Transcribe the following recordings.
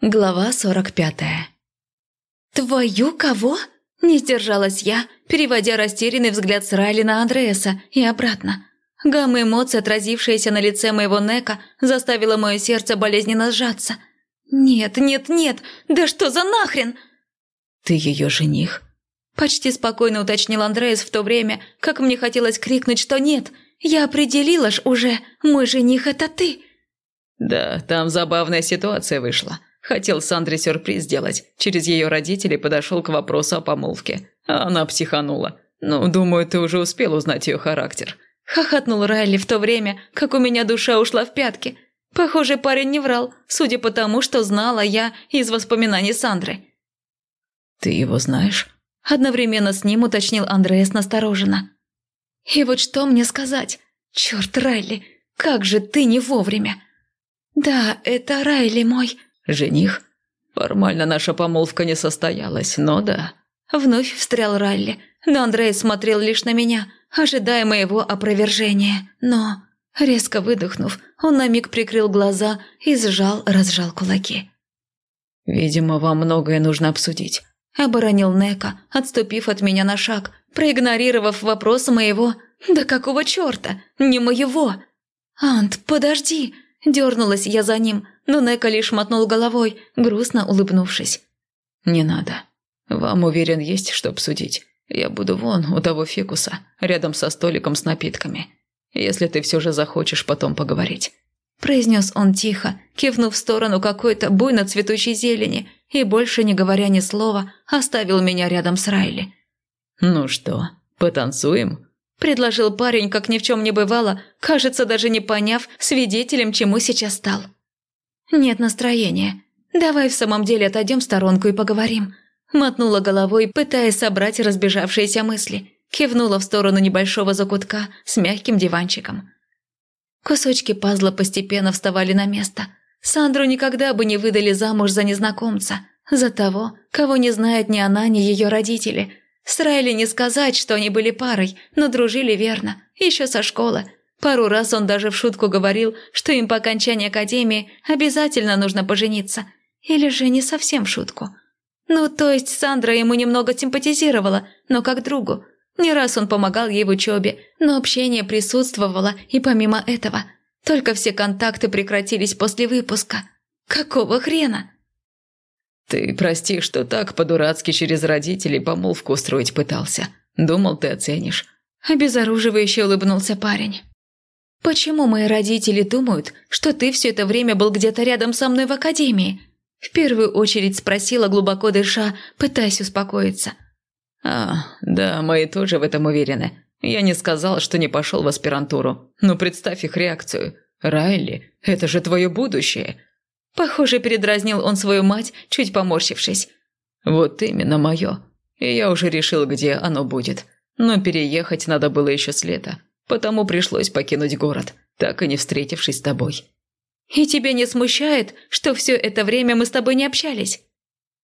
Глава сорок пятая. «Твою кого?» – не сдержалась я, переводя растерянный взгляд с Райли на Андреаса и обратно. Гамма эмоций, отразившаяся на лице моего Нека, заставила мое сердце болезненно сжаться. «Нет, нет, нет! Да что за нахрен?» «Ты ее жених?» Почти спокойно уточнил Андреас в то время, как мне хотелось крикнуть, что нет. «Я определила ж уже, мой жених – это ты!» «Да, там забавная ситуация вышла. Хотел Сандре сюрприз сделать. Через ее родителей подошел к вопросу о помолвке. А она психанула. Ну, думаю, ты уже успел узнать ее характер. Хохотнул Райли в то время, как у меня душа ушла в пятки. Похоже, парень не врал, судя по тому, что знала я из воспоминаний Сандры. «Ты его знаешь?» Одновременно с ним уточнил Андреас настороженно. «И вот что мне сказать? Черт, Райли, как же ты не вовремя!» «Да, это Райли мой», Жених? Формально наша помолвка не состоялась, но да. Вновь встрял Ралли, но Андрей смотрел лишь на меня, ожидая моего опровержения. Но, резко выдохнув, он на миг прикрыл глаза и сжал-разжал кулаки. «Видимо, вам многое нужно обсудить», – оборонил Нека, отступив от меня на шаг, проигнорировав вопрос моего «Да какого черта? Не моего!» «Ант, подожди!» – дернулась я за ним – но Нека лишь мотнул головой, грустно улыбнувшись. «Не надо. Вам, уверен, есть что обсудить. Я буду вон у того фикуса, рядом со столиком с напитками. Если ты все же захочешь потом поговорить». Произнес он тихо, кивнув в сторону какой-то буйно цветущей зелени и, больше не говоря ни слова, оставил меня рядом с Райли. «Ну что, потанцуем?» Предложил парень, как ни в чем не бывало, кажется, даже не поняв, свидетелем чему сейчас стал. «Нет настроения. Давай в самом деле отойдем в сторонку и поговорим». Мотнула головой, пытаясь собрать разбежавшиеся мысли. Кивнула в сторону небольшого закутка с мягким диванчиком. Кусочки пазла постепенно вставали на место. Сандру никогда бы не выдали замуж за незнакомца, за того, кого не знает ни она, ни ее родители. С Райли не сказать, что они были парой, но дружили верно, еще со школы, Пару раз он даже в шутку говорил, что им по окончании академии обязательно нужно пожениться. Или же не совсем в шутку. Ну, то есть Сандра ему немного симпатизировала, но как другу. Не раз он помогал ей в учебе, но общение присутствовало и помимо этого. Только все контакты прекратились после выпуска. Какого хрена? «Ты прости, что так по-дурацки через родителей помолвку устроить пытался. Думал, ты оценишь». Обезоруживающе улыбнулся парень. «Почему мои родители думают, что ты все это время был где-то рядом со мной в академии?» В первую очередь спросила, глубоко дыша, пытаясь успокоиться. «А, да, мои тоже в этом уверены. Я не сказал, что не пошел в аспирантуру. Но представь их реакцию. Райли, это же твое будущее!» Похоже, передразнил он свою мать, чуть поморщившись. «Вот именно мое. И я уже решил, где оно будет. Но переехать надо было еще с лета. Потому пришлось покинуть город, так и не встретившись с тобой. И тебя не смущает, что все это время мы с тобой не общались?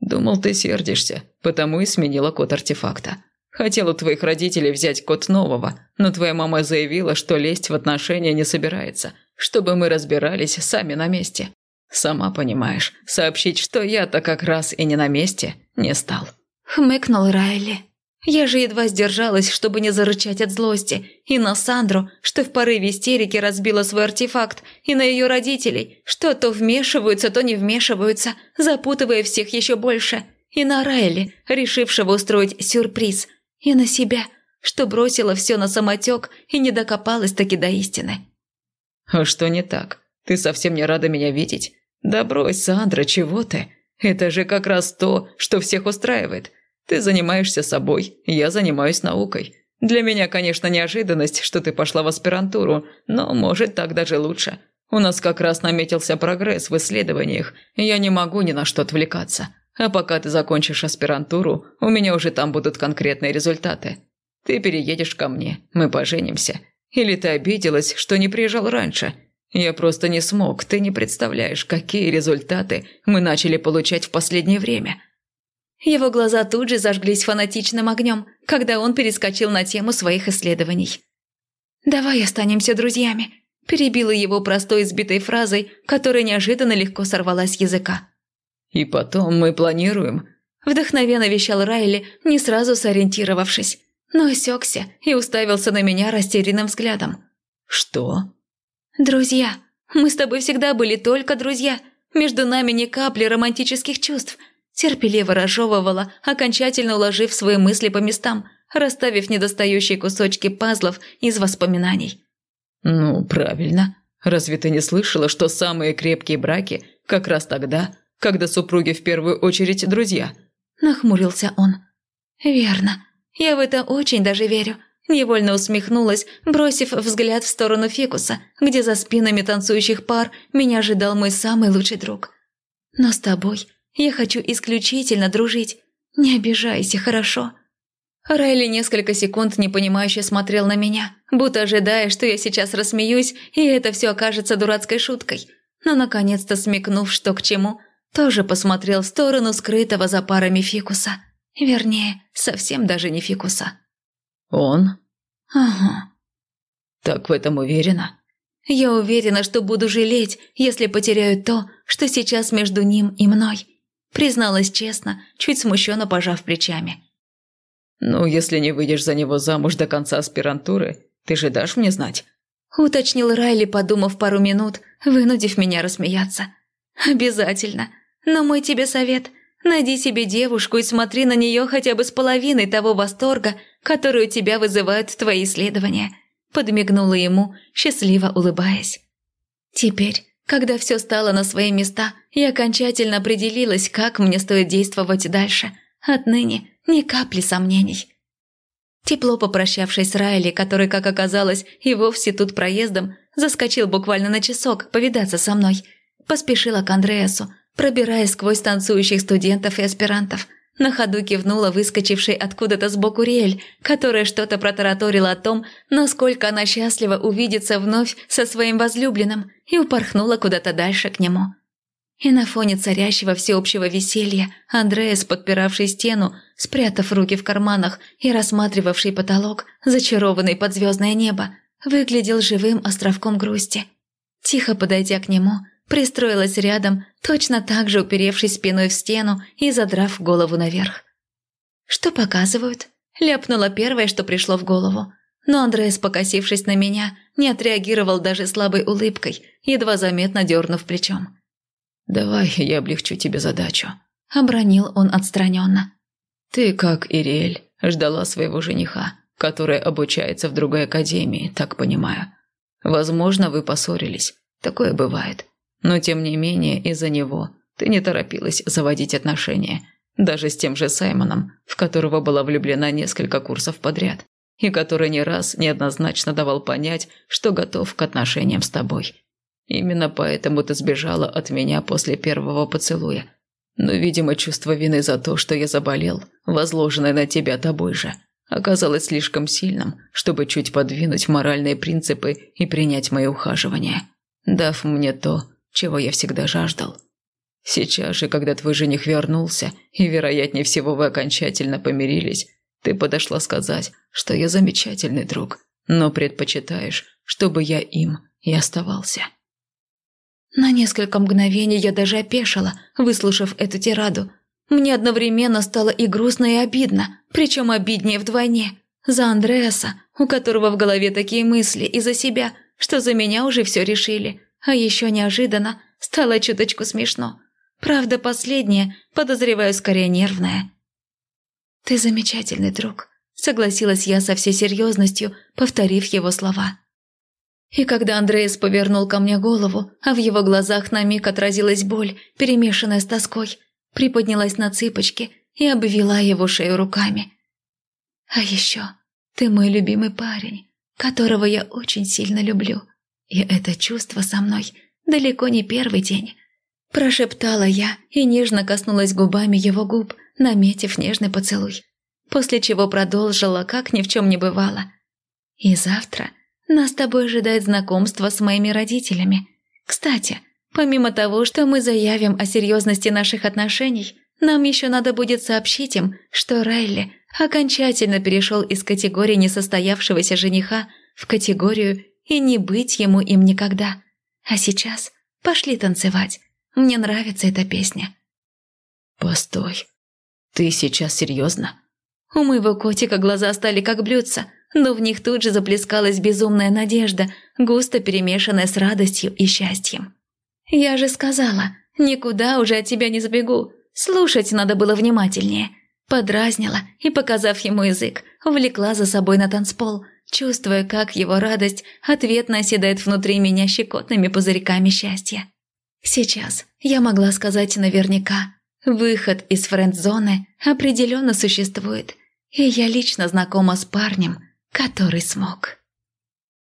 Думал, ты сердишься, потому и сменила код артефакта. Хотел у твоих родителей взять код нового, но твоя мама заявила, что лезть в отношения не собирается, чтобы мы разбирались сами на месте. Сама понимаешь, сообщить, что я-то как раз и не на месте, не стал. Хмыкнул Райли. Я же едва сдержалась, чтобы не зарычать от злости, и на Сандру, что в порыве истерики разбила свой артефакт, и на ее родителей, что то вмешиваются, то не вмешиваются, запутывая всех еще больше, и на Райли, решившего устроить сюрприз, и на себя, что бросила все на самотек и не докопалась таки до истины. «А что не так? Ты совсем не рада меня видеть? Да брось, Сандра, чего ты? Это же как раз то, что всех устраивает». Ты занимаешься собой, я занимаюсь наукой. Для меня, конечно, неожиданность, что ты пошла в аспирантуру, но, может, так даже лучше. У нас как раз наметился прогресс в исследованиях, я не могу ни на что отвлекаться. А пока ты закончишь аспирантуру, у меня уже там будут конкретные результаты. Ты переедешь ко мне, мы поженимся. Или ты обиделась, что не приезжал раньше? Я просто не смог, ты не представляешь, какие результаты мы начали получать в последнее время. Его глаза тут же зажглись фанатичным огнем, когда он перескочил на тему своих исследований. «Давай останемся друзьями», – перебила его простой избитой фразой, которая неожиданно легко сорвалась с языка. И потом мы планируем...» Вдохновенно вещал Райли, не сразу сориентировавшись, но осекся и уставился на меня растерянным взглядом. «Что?» «Друзья. Мы с тобой всегда были только друзья. Между нами ни капли романтических чувств». Терпеливо разжевывала, окончательно уложив свои мысли по местам, расставив недостающие кусочки пазлов из воспоминаний. «Ну, правильно. Разве ты не слышала, что самые крепкие браки как раз тогда, когда супруги в первую очередь друзья?» Нахмурился он. «Верно. Я в это очень даже верю». Невольно усмехнулась, бросив взгляд в сторону фикуса, где за спинами танцующих пар меня ожидал мой самый лучший друг. «Но с тобой я хочу исключительно дружить. Не обижайся, хорошо?» Райли несколько секунд непонимающе смотрел на меня, будто ожидая, что я сейчас рассмеюсь, и это все окажется дурацкой шуткой. Но, наконец-то смекнув, что к чему, тоже посмотрел в сторону скрытого за парами фикуса. Вернее, совсем даже не фикуса. «Он?» «Ага». «Так в этом уверена?» «Я уверена, что буду жалеть, если потеряю то, что сейчас между ним и мной», призналась честно, чуть смущенно пожав плечами. «Ну, если не выйдешь за него замуж до конца аспирантуры, ты же дашь мне знать?» Уточнил Райли, подумав пару минут, вынудив меня рассмеяться. «Обязательно. Но мой тебе совет – найди себе девушку и смотри на нее хотя бы с половиной того восторга, который у тебя вызывают твои исследования», – подмигнула ему, счастливо улыбаясь. Теперь, когда все стало на свои места, я окончательно определилась, как мне стоит действовать дальше. Отныне ни капли сомнений. Тепло попрощавшись с Райли, который, как оказалось, и вовсе тут проездом, заскочил буквально на часок повидаться со мной, поспешила к Андреасу, пробираясь сквозь танцующих студентов и аспирантов. На ходу кивнула выскочившей откуда-то сбоку Риэль, которая что-то протараторила о том, насколько она счастлива увидеться вновь со своим возлюбленным, и упорхнула куда-то дальше к нему. И на фоне царящего всеобщего веселья Андреас, подпиравший стену, спрятав руки в карманах и рассматривавший потолок, зачарованный под звездное небо, выглядел живым островком грусти. Тихо подойдя к нему, пристроилась рядом, точно так же уперевшись спиной в стену и задрав голову наверх. «Что показывают?» – ляпнула первое, что пришло в голову. Но Андреас, покосившись на меня, не отреагировал даже слабой улыбкой, едва заметно дернув плечом. «Давай я облегчу тебе задачу», – обронил он отстраненно. «Ты, как Ириэль, ждала своего жениха, который обучается в другой академии, так понимаю. Возможно, вы поссорились, такое бывает. Но тем не менее, из-за него ты не торопилась заводить отношения, даже с тем же Саймоном, в которого была влюблена несколько курсов подряд, и который не раз неоднозначно давал понять, что готов к отношениям с тобой. Именно поэтому ты сбежала от меня после первого поцелуя. Но, видимо, чувство вины за то, что я заболел, возложенное на тебя тобой же, оказалось слишком сильным, чтобы чуть подвинуть моральные принципы и принять мои ухаживания, дав мне то, чего я всегда жаждал. Сейчас же, когда твой жених вернулся, и, вероятнее всего, вы окончательно помирились, ты подошла сказать, что я замечательный друг, но предпочитаешь, чтобы я им и оставался. На несколько мгновений я даже опешила, выслушав эту тираду. Мне одновременно стало и грустно, и обидно, причем обиднее вдвойне. За Андреаса, у которого в голове такие мысли, и за себя, что за меня уже все решили. А еще неожиданно стало чуточку смешно. Правда, последнее, подозреваю, скорее нервное. «Ты замечательный друг», — согласилась я со всей серьезностью, повторив его слова. И когда Андреас повернул ко мне голову, а в его глазах на миг отразилась боль, перемешанная с тоской, приподнялась на цыпочки и обвела его шею руками. «А еще ты мой любимый парень, которого я очень сильно люблю, и это чувство со мной далеко не первый день». Прошептала я и нежно коснулась губами его губ, наметив нежный поцелуй, после чего продолжила, как ни в чем не бывало. «И завтра...» Нас с тобой ожидает знакомство с моими родителями. Кстати, помимо того, что мы заявим о серьезности наших отношений, нам еще надо будет сообщить им, что Райли окончательно перешел из категории несостоявшегося жениха в категорию и не быть ему им никогда. А сейчас пошли танцевать. Мне нравится эта песня. Постой. Ты сейчас серьезно? У моего котика глаза стали как блюдца, но в них тут же заплескалась безумная надежда, густо перемешанная с радостью и счастьем. «Я же сказала, никуда уже от тебя не забегу. Слушать надо было внимательнее». Подразнила и, показав ему язык, влекла за собой на танцпол, чувствуя, как его радость ответно оседает внутри меня щекотными пузырьками счастья. Сейчас я могла сказать наверняка, выход из френд-зоны определенно существует, и я лично знакома с парнем, который смог.